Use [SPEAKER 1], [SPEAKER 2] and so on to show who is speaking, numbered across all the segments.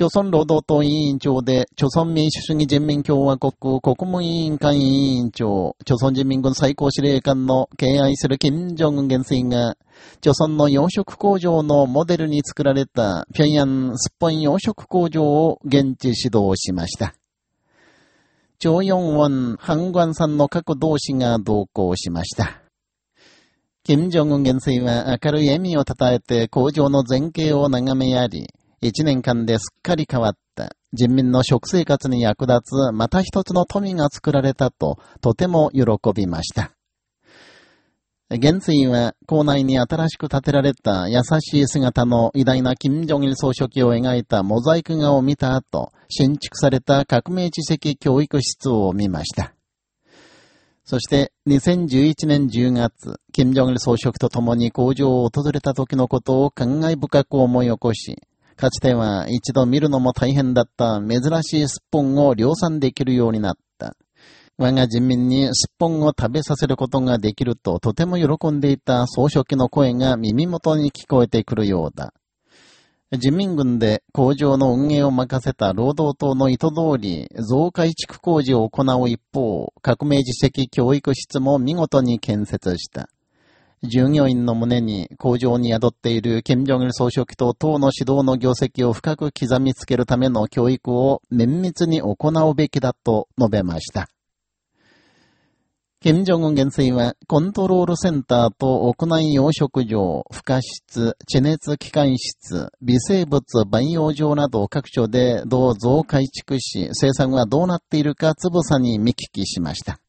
[SPEAKER 1] 朝鮮労働党委員長で、朝鮮民主主義人民共和国国務委員会委員長、朝鮮人民軍最高司令官の敬愛する金正恩元帥が、朝鮮の養殖工場のモデルに作られた平壌すっぽん養殖工場を現地指導しました。朝ヨンウォン、ハンガンさんの各同志が同行しました。金正恩元帥は明るい笑みをたたえて工場の前景を眺めやり、一年間ですっかり変わった。人民の食生活に役立つまた一つの富が作られたと、とても喜びました。元帥は、校内に新しく建てられた優しい姿の偉大な金正日総書記を描いたモザイク画を見た後、新築された革命知識教育室を見ました。そして、2011年10月、金正日総書記と共に工場を訪れた時のことを感慨深く思い起こし、かつては一度見るのも大変だった珍しいすっぽんを量産できるようになった。我が人民にすっぽんを食べさせることができるととても喜んでいた総書記の声が耳元に聞こえてくるようだ。人民軍で工場の運営を任せた労働党の意図通り増改築工事を行う一方、革命実績教育室も見事に建設した。従業員の胸に工場に宿っている金正日総書記と党の指導の業績を深く刻みつけるための教育を綿密に行うべきだと述べました。金正恩元帥は、コントロールセンターと屋内養殖場、孵化室、地熱機関室、微生物培養場など各所で銅像改築し、生産はどうなっているかつぶさに見聞きしました。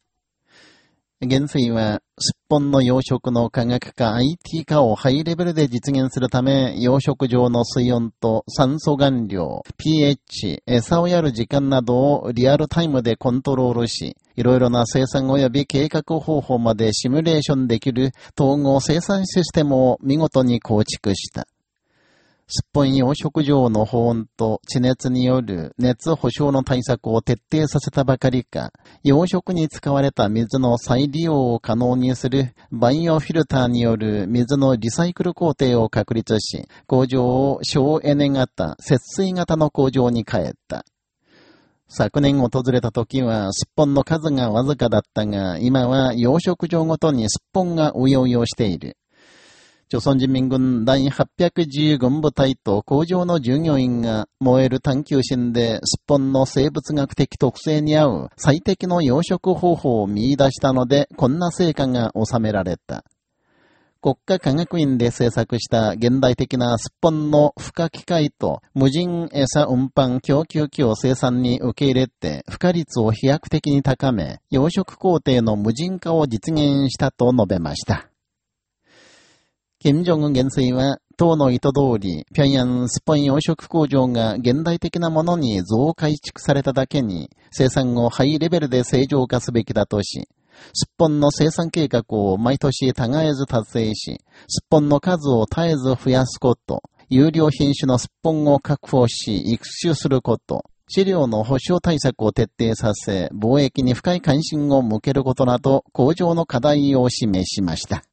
[SPEAKER 1] 元帥は、すっぽんの養殖の科学化 IT 化をハイレベルで実現するため、養殖場の水温と酸素含量、pH、餌をやる時間などをリアルタイムでコントロールし、いろいろな生産及び計画方法までシミュレーションできる統合生産システムを見事に構築した。すっぽん養殖場の保温と地熱による熱保障の対策を徹底させたばかりか、養殖に使われた水の再利用を可能にするバイオフィルターによる水のリサイクル工程を確立し、工場を省エネ型、節水型の工場に変えた。昨年訪れた時はすっぽんの数がわずかだったが、今は養殖場ごとにすっぽんがうようよしている。朝鮮人民軍第810軍部隊と工場の従業員が燃える探求心ですっぽんの生物学的特性に合う最適の養殖方法を見出したので、こんな成果が収められた。国家科学院で制作した現代的なすっぽんの孵化機械と無人餌運搬供給機を生産に受け入れて孵化率を飛躍的に高め、養殖工程の無人化を実現したと述べました。金正恩元帥は、党の意図通り、平壌スポン養殖工場が現代的なものに増改築されただけに、生産をハイレベルで正常化すべきだとし、すっぽんの生産計画を毎年互えず達成し、すっぽんの数を絶えず増やすこと、有料品種のすっぽんを確保し、育種すること、飼料の保障対策を徹底させ、貿易に深い関心を向けることなど、工場の課題を示しました。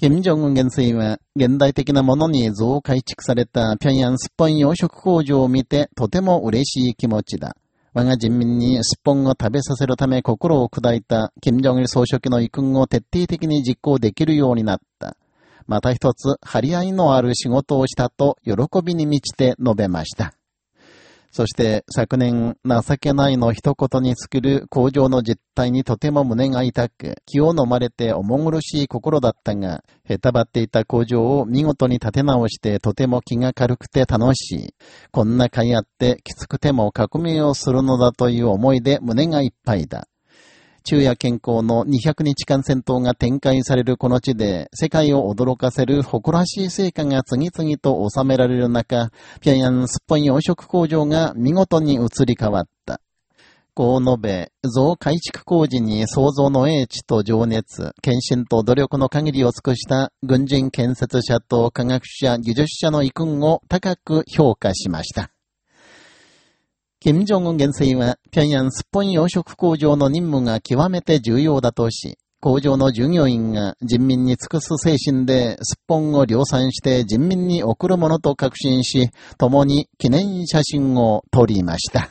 [SPEAKER 1] 金正恩元帥は、現代的なものに増改築された平壌スッポン養殖工場を見て、とても嬉しい気持ちだ。我が人民にスッポンを食べさせるため心を砕いた、金正日総書記の意訓を徹底的に実行できるようになった。また一つ、張り合いのある仕事をしたと、喜びに満ちて述べました。そして昨年、情けないの一言に作る工場の実態にとても胸が痛く、気を飲まれて重苦しい心だったが、へたばっていた工場を見事に立て直してとても気が軽くて楽しい。こんな会あってきつくても革命をするのだという思いで胸がいっぱいだ。昼夜健康の200日間戦闘が展開されるこの地で、世界を驚かせる誇らしい成果が次々と収められる中、平壌スッポン養殖工場が見事に移り変わった。こう述べ、増改築工事に創造の英知と情熱、献身と努力の限りを尽くした軍人建設者と科学者、技術者の遺訓を高く評価しました。金正恩元帥は、平壌すっぽん養殖工場の任務が極めて重要だとし、工場の従業員が人民に尽くす精神で、すっぽんを量産して人民に送るものと確信し、共に記念写真を撮りました。